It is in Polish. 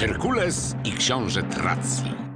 Herkules i Książę Tracji.